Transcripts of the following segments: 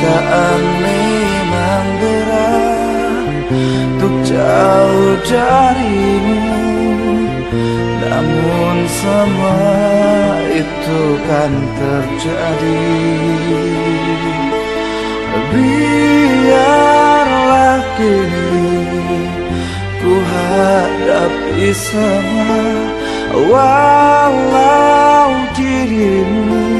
Kenyataan memang berat Untuk jauh darimu. Namun semua itu kan terjadi. Biarlah kini Ku hadapi semua Walau dirimu.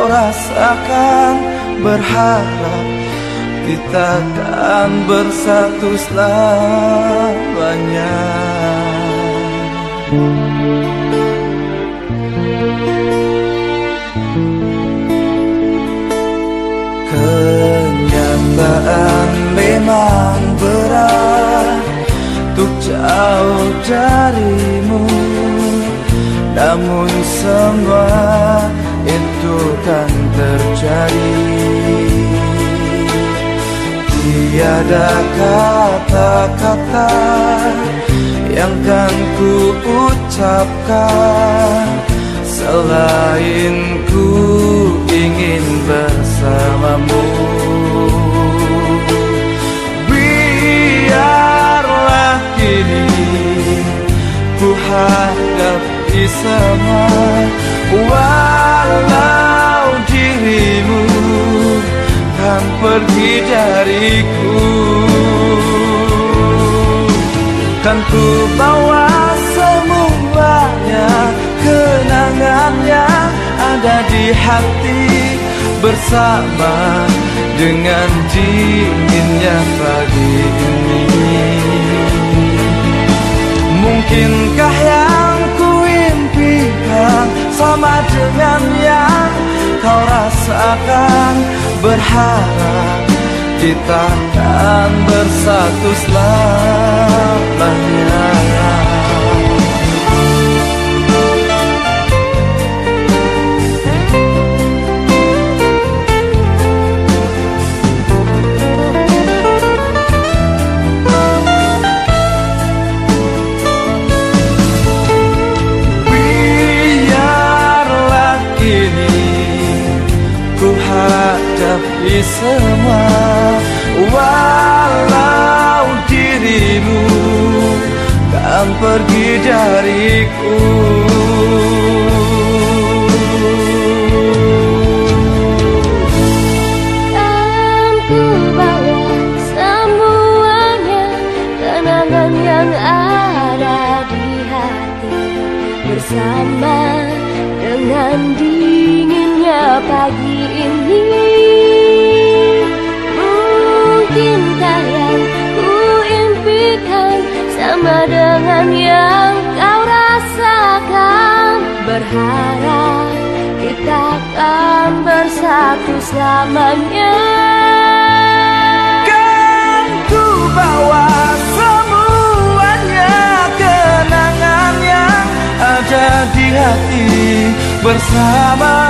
kau rasakan Berharap kita akan bersatu selamanya. Kenyataan memang berat untuk jauh darimu Namun semua Tiada kata-kata yang kan ku ucapkan Selain ku ingin bersamamu. Kini ku hadapi semua. Walau dirimu kan pergi dariku kan ku bawa semuanya kenangan yang ada di hati bersama dengan dinginnya pagi ini. Mungkinkah yang ku impikan sama dengan yang kau rasakan? Berharap kita akan bersatu selamanya semua Walau dirimu kan pergi dariku. Bersama dengan dinginnya pagi ini Berharap kita akan bersatu selamanya. Kan ku bawa semuanya Kenangan yang ada di hati Bersama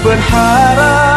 Berharap